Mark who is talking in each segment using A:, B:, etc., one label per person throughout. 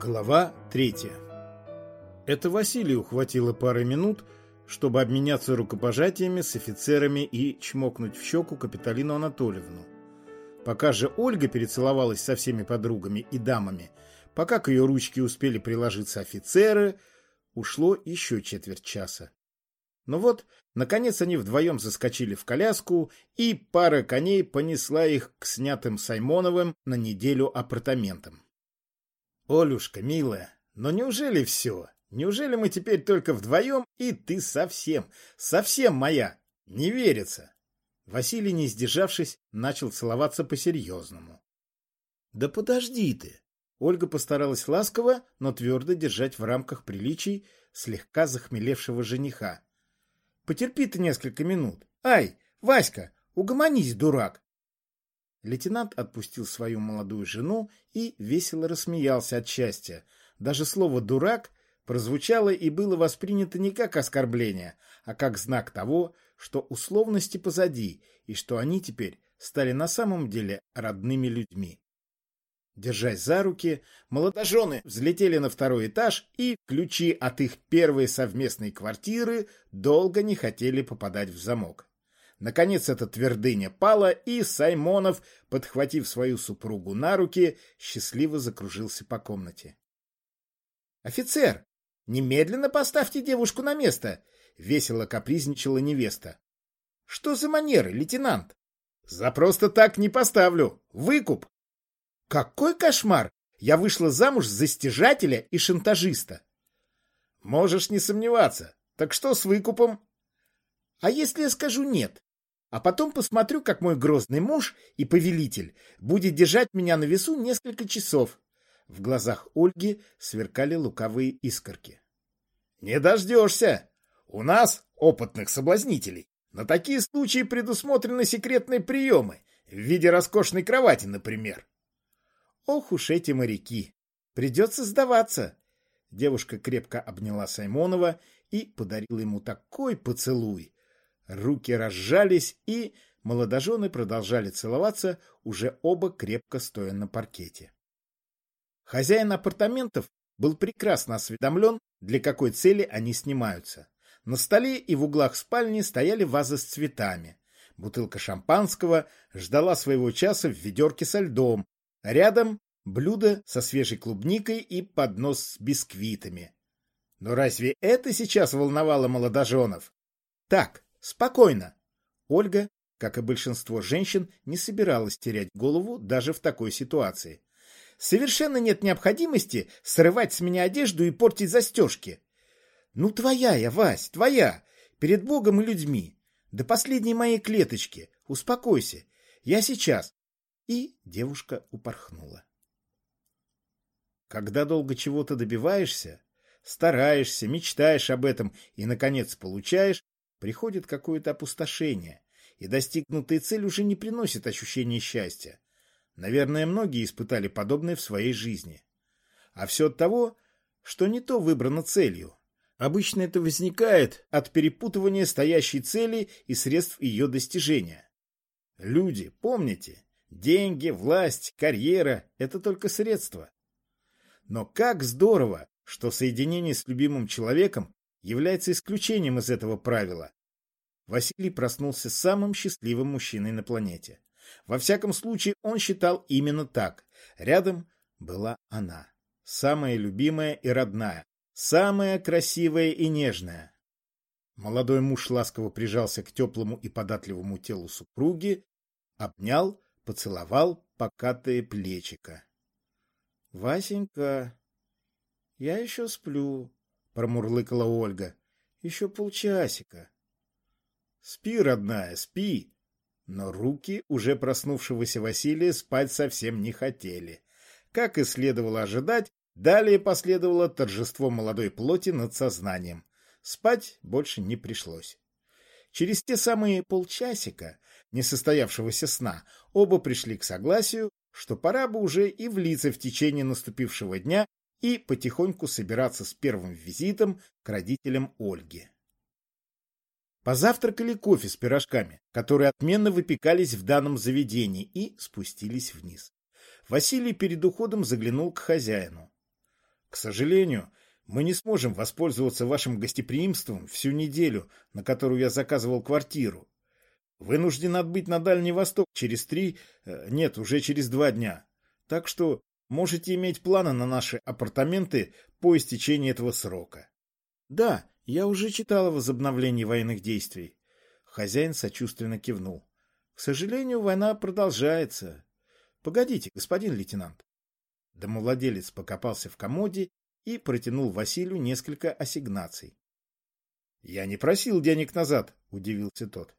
A: Глава третья. Это Василию хватило пары минут, чтобы обменяться рукопожатиями с офицерами и чмокнуть в щеку Капиталину Анатольевну. Пока же Ольга перецеловалась со всеми подругами и дамами, пока к ее ручке успели приложиться офицеры, ушло еще четверть часа. Но вот, наконец, они вдвоем заскочили в коляску, и пара коней понесла их к снятым Саймоновым на неделю апартаментам. Олюшка, милая, но неужели все? Неужели мы теперь только вдвоем, и ты совсем, совсем моя? Не верится. Василий, не сдержавшись, начал целоваться по-серьезному. Да подожди ты. Ольга постаралась ласково, но твердо держать в рамках приличий слегка захмелевшего жениха. Потерпи ты несколько минут. Ай, Васька, угомонись, дурак. Лейтенант отпустил свою молодую жену и весело рассмеялся от счастья. Даже слово «дурак» прозвучало и было воспринято не как оскорбление, а как знак того, что условности позади и что они теперь стали на самом деле родными людьми. Держась за руки, молодожены взлетели на второй этаж и ключи от их первой совместной квартиры долго не хотели попадать в замок. Наконец эта твердыня пала, и Саймонов, подхватив свою супругу на руки, счастливо закружился по комнате. «Офицер, немедленно поставьте девушку на место!» — весело капризничала невеста. «Что за манеры, лейтенант?» «За просто так не поставлю! Выкуп!» «Какой кошмар! Я вышла замуж за стяжателя и шантажиста!» «Можешь не сомневаться. Так что с выкупом?» «А если я скажу нет?» А потом посмотрю, как мой грозный муж и повелитель будет держать меня на весу несколько часов. В глазах Ольги сверкали лукавые искорки. — Не дождешься! У нас, опытных соблазнителей, на такие случаи предусмотрены секретные приемы, в виде роскошной кровати, например. Ох уж эти моряки! Придется сдаваться! Девушка крепко обняла Саймонова и подарила ему такой поцелуй, Руки разжались, и молодожены продолжали целоваться, уже оба крепко стоя на паркете. Хозяин апартаментов был прекрасно осведомлен, для какой цели они снимаются. На столе и в углах спальни стояли вазы с цветами. Бутылка шампанского ждала своего часа в ведерке со льдом, а рядом блюдо со свежей клубникой и поднос с бисквитами. Но разве это сейчас волновало молодоженов? Так, Спокойно. Ольга, как и большинство женщин, не собиралась терять голову даже в такой ситуации. Совершенно нет необходимости срывать с меня одежду и портить застежки. Ну, твоя я, Вась, твоя, перед Богом и людьми. До последней моей клеточки. Успокойся. Я сейчас. И девушка упорхнула. Когда долго чего-то добиваешься, стараешься, мечтаешь об этом и, наконец, получаешь, приходит какое-то опустошение, и достигнутая цель уже не приносит ощущения счастья. Наверное, многие испытали подобное в своей жизни. А все от того, что не то выбрано целью. Обычно это возникает от перепутывания стоящей цели и средств ее достижения. Люди, помните, деньги, власть, карьера – это только средства. Но как здорово, что соединение с любимым человеком является исключением из этого правила. Василий проснулся самым счастливым мужчиной на планете. Во всяком случае, он считал именно так. Рядом была она, самая любимая и родная, самая красивая и нежная. Молодой муж ласково прижался к теплому и податливому телу супруги, обнял, поцеловал покатые плечика. — Васенька, я еще сплю, промурлыкала Ольга. Еще полчасика. Спи, родная, спи. Но руки уже проснувшегося Василия спать совсем не хотели. Как и следовало ожидать, далее последовало торжество молодой плоти над сознанием. Спать больше не пришлось. Через те самые полчасика несостоявшегося сна оба пришли к согласию, что пора бы уже и влиться в течение наступившего дня и потихоньку собираться с первым визитом к родителям Ольги. Позавтракали кофе с пирожками, которые отменно выпекались в данном заведении, и спустились вниз. Василий перед уходом заглянул к хозяину. К сожалению, мы не сможем воспользоваться вашим гостеприимством всю неделю, на которую я заказывал квартиру. Вынужден отбыть на Дальний Восток через три, э, нет, уже через два дня. Так что можете иметь планы на наши апартаменты по истечении этого срока. Да, я уже читал о возобновлении военных действий. Хозяин сочувственно кивнул. К сожалению, война продолжается. Погодите, господин лейтенант. Домовладелец покопался в комоде и протянул Василию несколько ассигнаций. — Я не просил денег назад, — удивился тот.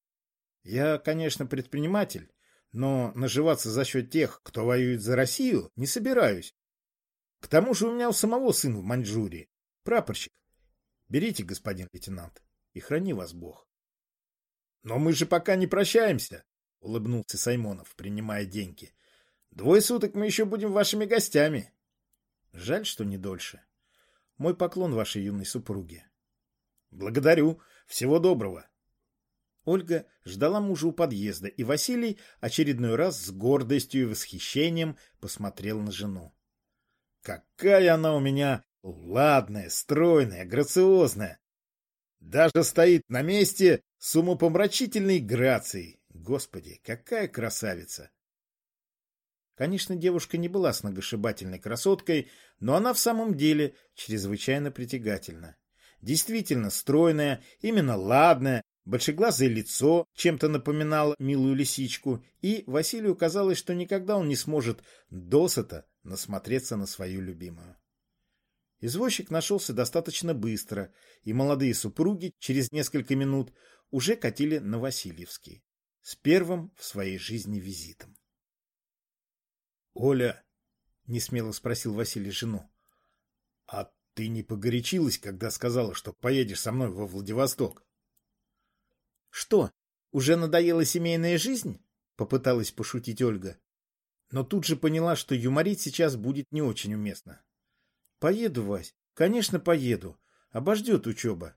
A: — Я, конечно, предприниматель, но наживаться за счет тех, кто воюет за Россию, не собираюсь. К тому же у меня у самого сын в Маньчжурии, прапорщик. Берите, господин лейтенант, и храни вас Бог. — Но мы же пока не прощаемся, — улыбнулся Саймонов, принимая деньги. — Двое суток мы еще будем вашими гостями. — Жаль, что не дольше. Мой поклон вашей юной супруге. — Благодарю. Всего доброго. Ольга ждала мужа у подъезда, и Василий очередной раз с гордостью и восхищением посмотрел на жену. «Какая она у меня ладная, стройная, грациозная! Даже стоит на месте с умопомрачительной грацией. Господи, какая красавица! Конечно, девушка не была сногсшибательной красоткой, но она в самом деле чрезвычайно притягательна. Действительно стройная, именно ладная, большеглазое лицо чем-то напоминало милую лисичку, и Василию казалось, что никогда он не сможет досыта насмотреться на свою любимую. Извозчик нашелся достаточно быстро, и молодые супруги через несколько минут уже катили на Васильевский с первым в своей жизни визитом. — Оля, — несмело спросил Василий жену, — а ты не погорячилась, когда сказала, что поедешь со мной во Владивосток? — Что, уже надоела семейная жизнь? — попыталась пошутить Ольга. Но тут же поняла, что юморить сейчас будет не очень уместно. Поеду, Вась. Конечно, поеду. Обождет учеба.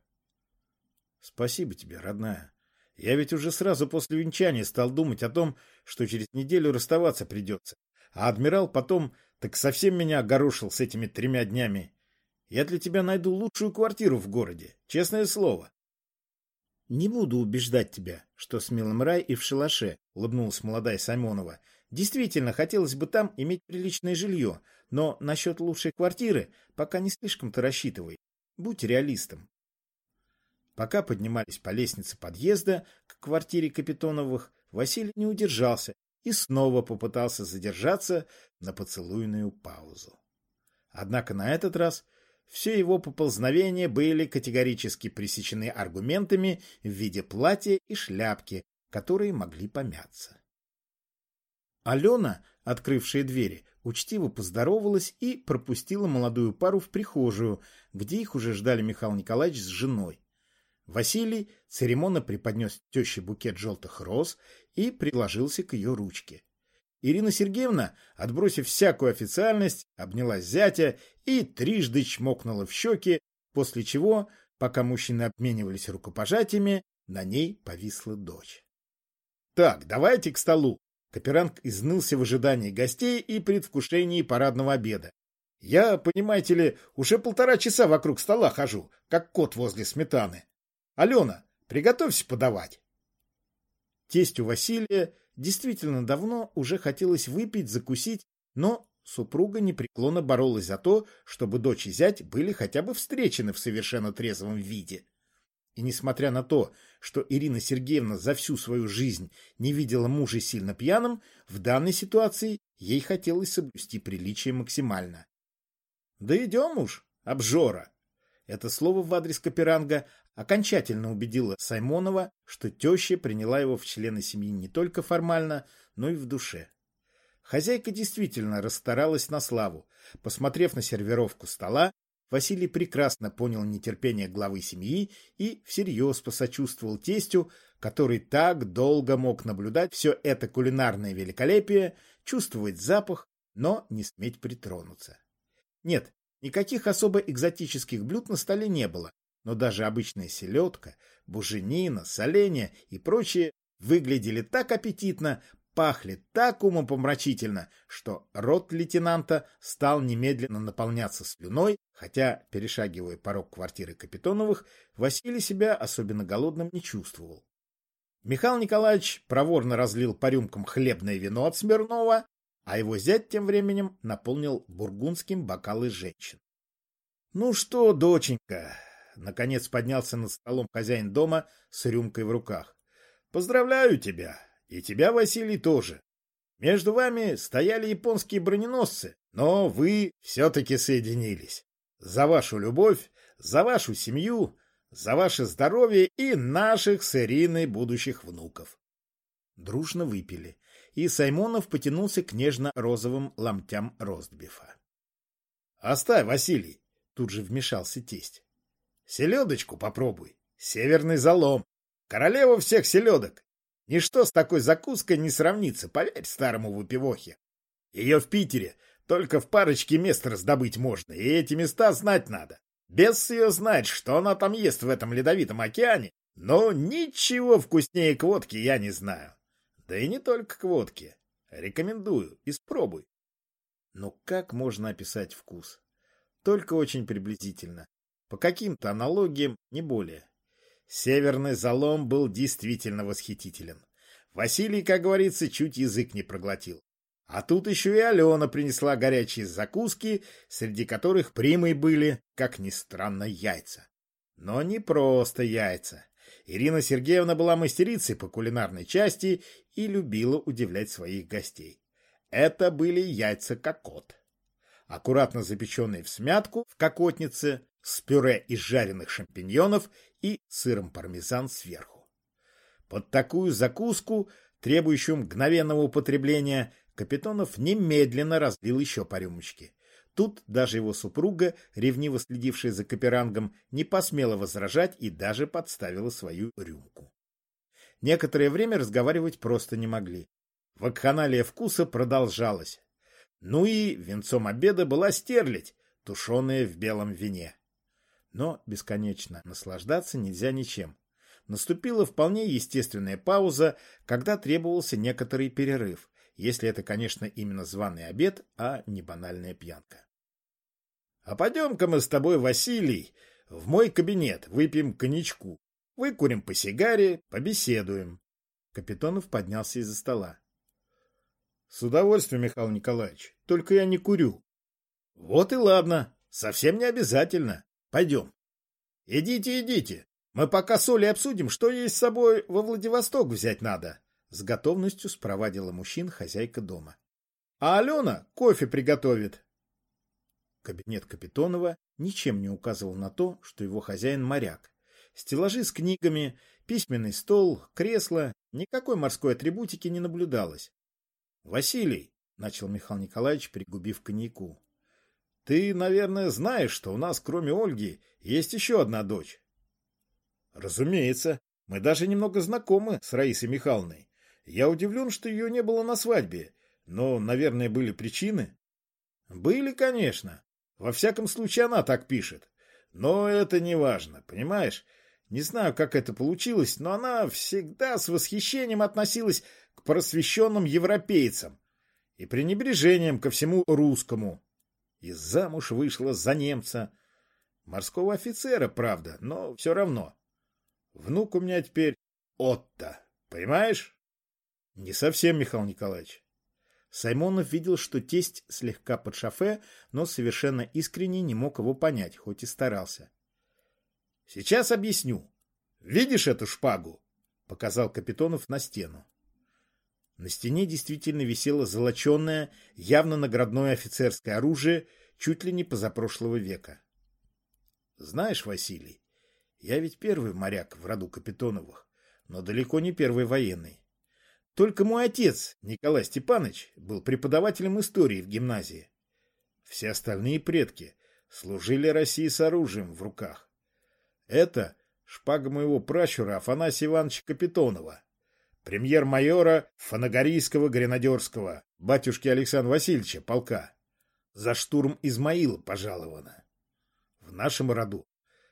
A: Спасибо тебе, родная. Я ведь уже сразу после венчания стал думать о том, что через неделю расставаться придется. А адмирал потом так совсем меня огорошил с этими тремя днями. Я для тебя найду лучшую квартиру в городе, честное слово. Не буду убеждать тебя, что с милым рай и в шалаше, улыбнулась молодая Самонова. Действительно, хотелось бы там иметь приличное жилье, но насчет лучшей квартиры пока не слишком-то рассчитывай. Будь реалистом. Пока поднимались по лестнице подъезда к квартире Капитоновых, Василий не удержался и снова попытался задержаться на поцелуйную паузу. Однако на этот раз все его поползновения были категорически пресечены аргументами в виде платья и шляпки, которые могли помяться. Алена, открывшая двери, учтиво поздоровалась и пропустила молодую пару в прихожую, где их уже ждали Михаил Николаевич с женой. Василий церемонно преподнес теще букет желтых роз и приложился к ее ручке. Ирина Сергеевна, отбросив всякую официальность, обняла зятя и трижды чмокнула в щеки, после чего, пока мужчины обменивались рукопожатиями, на ней повисла дочь. — Так, давайте к столу, Каперанг изнылся в ожидании гостей и предвкушении парадного обеда. Я, понимаете ли, уже полтора часа вокруг стола хожу, как кот возле сметаны. Алена, приготовься подавать. Тестю Василия действительно давно уже хотелось выпить, закусить, но супруга непреклонно боролась за то, чтобы дочь и зять были хотя бы встречены в совершенно трезвом виде. И несмотря на то, что Ирина Сергеевна за всю свою жизнь не видела мужа сильно пьяным, в данной ситуации ей хотелось соблюсти приличие максимально. «Да идем уж, обжора!» Это слово в адрес Каперанга окончательно убедило Саймонова, что теща приняла его в члены семьи не только формально, но и в душе. Хозяйка действительно расстаралась на славу. Посмотрев на сервировку стола, Василий прекрасно понял нетерпение главы семьи и всерьез посочувствовал тестю, который так долго мог наблюдать все это кулинарное великолепие, чувствовать запах, но не сметь притронуться. Нет, никаких особо экзотических блюд на столе не было, но даже обычная селедка, буженина, соленья и прочее выглядели так аппетитно, пахли так умопомрачительно, что рот лейтенанта стал немедленно наполняться слюной, хотя, перешагивая порог квартиры Капитоновых, Василий себя особенно голодным не чувствовал. Михаил Николаевич проворно разлил по рюмкам хлебное вино от Смирнова, а его зять тем временем наполнил бургундским бокалы женщин. — Ну что, доченька, — наконец поднялся над столом хозяин дома с рюмкой в руках. — Поздравляю тебя, и тебя, Василий, тоже. Между вами стояли японские броненосцы, но вы все-таки соединились. За вашу любовь, за вашу семью, за ваше здоровье и наших с Ириной будущих внуков. Дружно выпили, и Саймонов потянулся к нежно-розовым ломтям ростбифа. — Оставь, Василий! — тут же вмешался тесть. — Селедочку попробуй. Северный залом. Королева всех селедок. Ничто с такой закуской не сравнится, поверь старому выпивохе. Ее в Питере только в парочке мест раздобыть можно, и эти места знать надо. Без ее знать, что она там ест в этом ледовитом океане, но ничего вкуснее к водке я не знаю. Да и не только к водке. Рекомендую, испробуй. Но как можно описать вкус? Только очень приблизительно. По каким-то аналогиям, не более. Северный залом был действительно восхитителен. Василий, как говорится, чуть язык не проглотил. А тут еще и Алена принесла горячие закуски, среди которых примой были, как ни странно, яйца. Но не просто яйца. Ирина Сергеевна была мастерицей по кулинарной части и любила удивлять своих гостей. Это были яйца кокот. Аккуратно запеченные в смятку в кокотнице с пюре из жареных шампиньонов и сыром пармезан сверху. Под такую закуску, требующую мгновенного употребления, Капитонов немедленно разлил еще по рюмочке. Тут даже его супруга, ревниво следившая за Каперангом, не посмела возражать и даже подставила свою рюмку. Некоторое время разговаривать просто не могли. Вакханалия вкуса продолжалась. Ну и венцом обеда была стерлядь, тушеная в белом вине. Но бесконечно наслаждаться нельзя ничем. Наступила вполне естественная пауза, когда требовался некоторый перерыв, если это, конечно, именно званый обед, а не банальная пьянка. — А пойдем-ка мы с тобой, Василий, в мой кабинет, выпьем коньячку, выкурим по сигаре, побеседуем. Капитонов поднялся из-за стола. — С удовольствием, Михаил Николаевич, только я не курю. — Вот и ладно, совсем не обязательно. Пойдем. — Идите, идите. Мы пока соли обсудим, что есть с собой во Владивосток взять надо. С готовностью спровадила мужчин хозяйка дома. — А Алена кофе приготовит. Кабинет Капитонова ничем не указывал на то, что его хозяин моряк. Стеллажи с книгами, письменный стол, кресло, никакой морской атрибутики не наблюдалось. — Василий, — начал Михаил Николаевич, пригубив коньяку, — ты, наверное, знаешь, что у нас, кроме Ольги, есть еще одна дочь. — Разумеется. Мы даже немного знакомы с Раисой Михайловной. Я удивлен, что ее не было на свадьбе, но, наверное, были причины. — Были, конечно. Во всяком случае, она так пишет. Но это не важно, понимаешь? Не знаю, как это получилось, но она всегда с восхищением относилась к просвещенным европейцам и пренебрежением ко всему русскому. И замуж вышла за немца. Морского офицера, правда, но все равно. Внук у меня теперь Отто, понимаешь? Не совсем, Михаил Николаевич. Саймонов видел, что тесть слегка под шофе, но совершенно искренне не мог его понять, хоть и старался. — Сейчас объясню. Видишь эту шпагу? — показал Капитонов на стену. На стене действительно висело золоченное, явно наградное офицерское оружие, чуть ли не позапрошлого века. — Знаешь, Василий, я ведь первый моряк в роду Капитоновых, но далеко не первый военный. Только мой отец, Николай Степанович, был преподавателем истории в гимназии. Все остальные предки служили России с оружием в руках. Это шпага моего пращура Афанасия Ивановича Капитонова, премьер-майора Фанагорийского гренадерского, батюшки Александра Васильевича, полка. За штурм Измаила пожалована. В нашем роду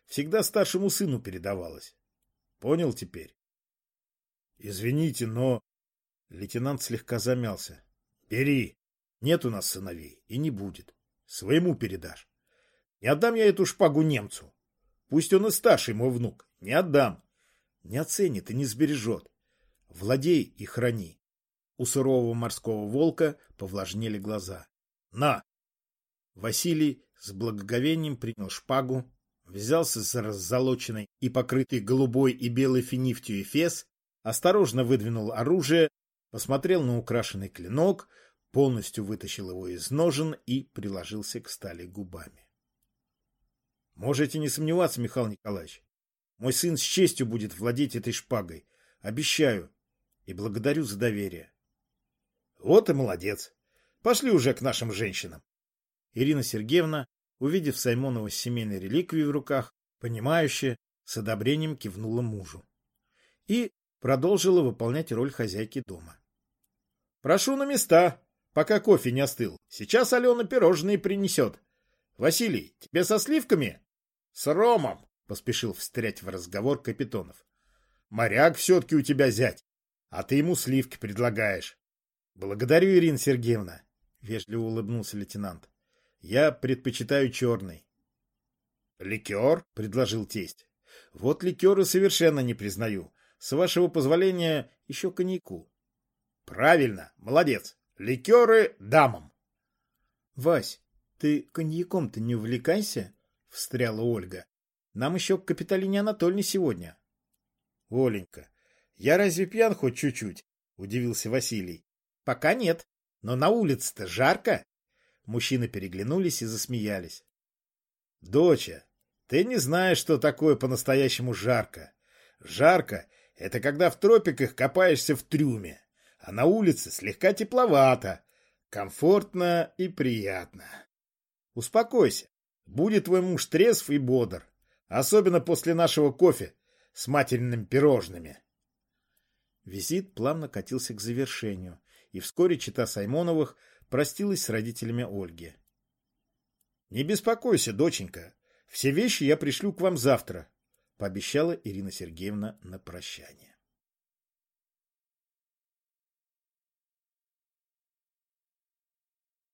A: всегда старшему сыну передавалось. Понял теперь? Извините, но Лейтенант слегка замялся. Бери. Нет у нас сыновей и не будет. Своему передашь. Не отдам я эту шпагу немцу. Пусть он и старший мой внук. Не отдам. Не оценит и не сбережет. Владей и храни. У сурового морского волка повлажнели глаза. На! Василий с благоговением принял шпагу, взялся за раззолоченный и покрытый голубой и белой финифтью эфес, осторожно выдвинул оружие, посмотрел на украшенный клинок, полностью вытащил его из ножен и приложился к стали губами. Можете не сомневаться, Михаил Николаевич. Мой сын с честью будет владеть этой шпагой. Обещаю. И благодарю за доверие. Вот и молодец. Пошли уже к нашим женщинам. Ирина Сергеевна, увидев Саймонова с семейной реликвией в руках, понимающе, с одобрением кивнула мужу. И продолжила выполнять роль хозяйки дома. «Прошу на места, пока кофе не остыл. Сейчас Алена пирожные принесет. Василий, тебе со сливками?» «С ромом!» — поспешил встрять в разговор Капитонов. «Моряк все-таки у тебя зять, а ты ему сливки предлагаешь». «Благодарю, Ирина Сергеевна», — вежливо улыбнулся лейтенант. «Я предпочитаю черный». «Ликер?» — предложил тесть. «Вот ликеры совершенно не признаю. С вашего позволения, еще коньяку. Правильно, молодец. Ликеры дамам. Вась, ты коньяком-то не увлекайся, встряла Ольга. Нам еще к Капитолине Анатольевне сегодня. Оленька, я разве пьян хоть чуть-чуть? Удивился Василий. Пока нет, но на улице-то жарко. Мужчины переглянулись и засмеялись. Доча, ты не знаешь, что такое по-настоящему жарко. Жарко это когда в тропиках копаешься в трюме, а на улице слегка тепловато, комфортно и приятно. Успокойся, будет твой муж трезв и бодр, особенно после нашего кофе с материнными пирожными. Визит плавно катился к завершению, и вскоре чита Саймоновых простилась с родителями Ольги. — Не беспокойся, доченька, все вещи я пришлю к вам завтра, пообещала Ирина Сергеевна на прощание.